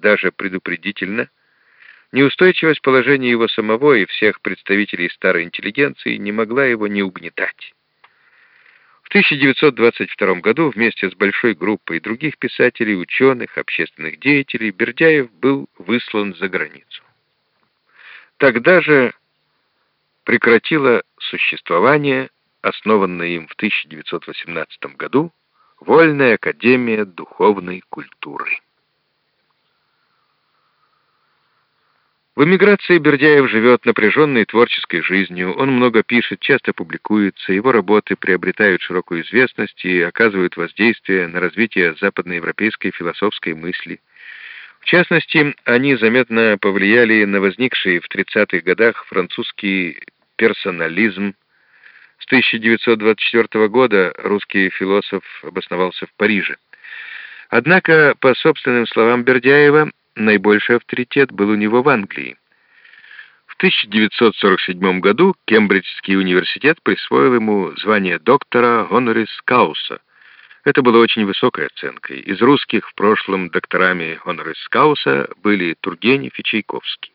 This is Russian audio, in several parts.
даже предупредительно, неустойчивость положения его самого и всех представителей старой интеллигенции не могла его не угнетать. В 1922 году вместе с большой группой других писателей, ученых, общественных деятелей Бердяев был выслан за границу. Тогда же прекратила существование, основанная им в 1918 году, Вольная академия духовной культуры. В эмиграции Бердяев живет напряженной творческой жизнью, он много пишет, часто публикуется, его работы приобретают широкую известность и оказывают воздействие на развитие западноевропейской философской мысли. В частности, они заметно повлияли на возникший в 30-х годах французский персонализм. С 1924 года русский философ обосновался в Париже. Однако, по собственным словам Бердяева, наибольший авторитет был у него в Англии. В 1947 году Кембриджский университет присвоил ему звание доктора Honoris Causa. Это было очень высокой оценкой. Из русских в прошлом докторами Honoris Causa были Тургенев и Чайковский.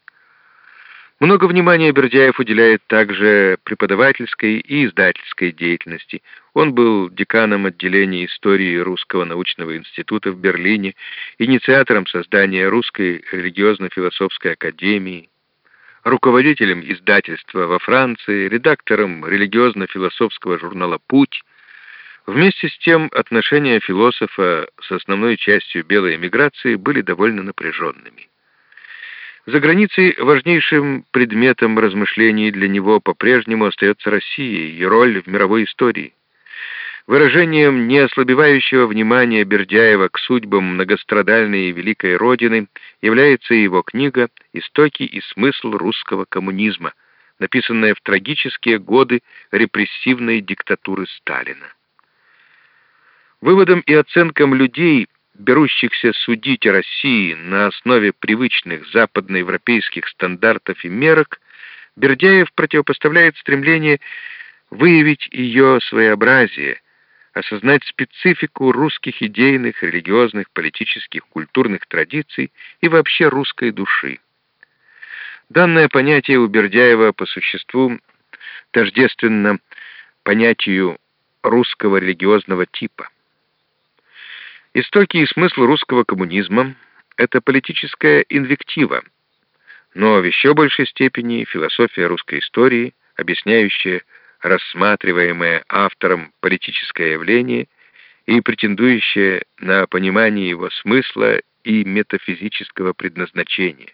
Много внимания Бердяев уделяет также преподавательской и издательской деятельности. Он был деканом отделения истории Русского научного института в Берлине, инициатором создания Русской религиозно-философской академии, руководителем издательства во Франции, редактором религиозно-философского журнала «Путь». Вместе с тем отношения философа с основной частью белой эмиграции были довольно напряженными. За границей важнейшим предметом размышлений для него по-прежнему остается Россия, ее роль в мировой истории. Выражением неослабевающего внимания Бердяева к судьбам многострадальной и великой Родины является его книга «Истоки и смысл русского коммунизма», написанная в трагические годы репрессивной диктатуры Сталина. Выводом и оценкам людей – берущихся судить о России на основе привычных западноевропейских стандартов и мерок, Бердяев противопоставляет стремление выявить ее своеобразие, осознать специфику русских идейных, религиозных, политических, культурных традиций и вообще русской души. Данное понятие у Бердяева по существу тождественно понятию русского религиозного типа. Истоки и смысл русского коммунизма — это политическая инвектива, но в еще большей степени философия русской истории, объясняющая рассматриваемое автором политическое явление и претендующая на понимание его смысла и метафизического предназначения.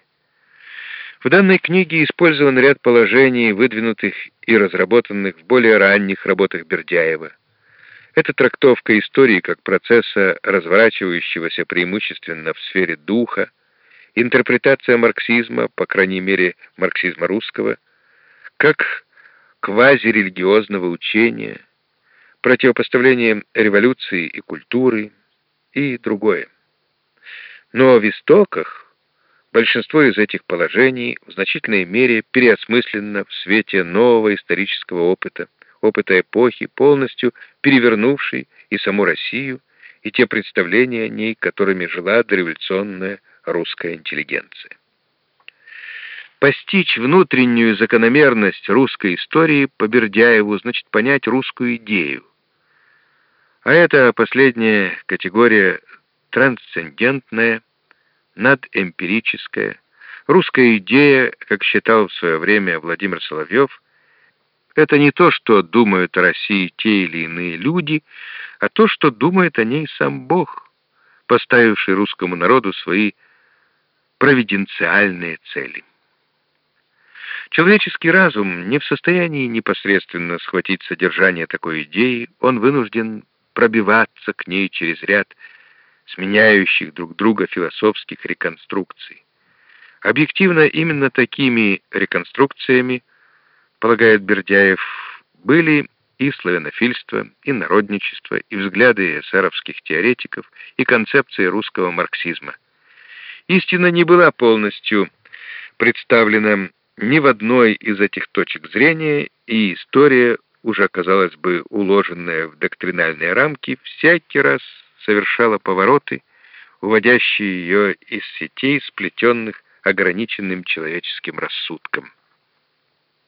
В данной книге использован ряд положений, выдвинутых и разработанных в более ранних работах Бердяева. Это трактовка истории как процесса, разворачивающегося преимущественно в сфере духа, интерпретация марксизма, по крайней мере марксизма русского, как квазирелигиозного учения, противопоставление революции и культуры и другое. Но в истоках большинство из этих положений в значительной мере переосмысленно в свете нового исторического опыта, опыта эпохи, полностью перевернувшей и саму Россию, и те представления о ней, которыми жила дореволюционная русская интеллигенция. Постичь внутреннюю закономерность русской истории по Бердяеву значит понять русскую идею. А эта последняя категория трансцендентная, надэмпирическая, русская идея, как считал в свое время Владимир Соловьев, это не то, что думают о России те или иные люди, а то, что думает о ней сам Бог, поставивший русскому народу свои провиденциальные цели. Человеческий разум не в состоянии непосредственно схватить содержание такой идеи, он вынужден пробиваться к ней через ряд сменяющих друг друга философских реконструкций. Объективно, именно такими реконструкциями полагает Бердяев, были и славянофильство, и народничество, и взгляды эсеровских теоретиков, и концепции русского марксизма. Истина не была полностью представлена ни в одной из этих точек зрения, и история, уже, казалось бы, уложенная в доктринальные рамки, всякий раз совершала повороты, уводящие ее из сетей, сплетенных ограниченным человеческим рассудком.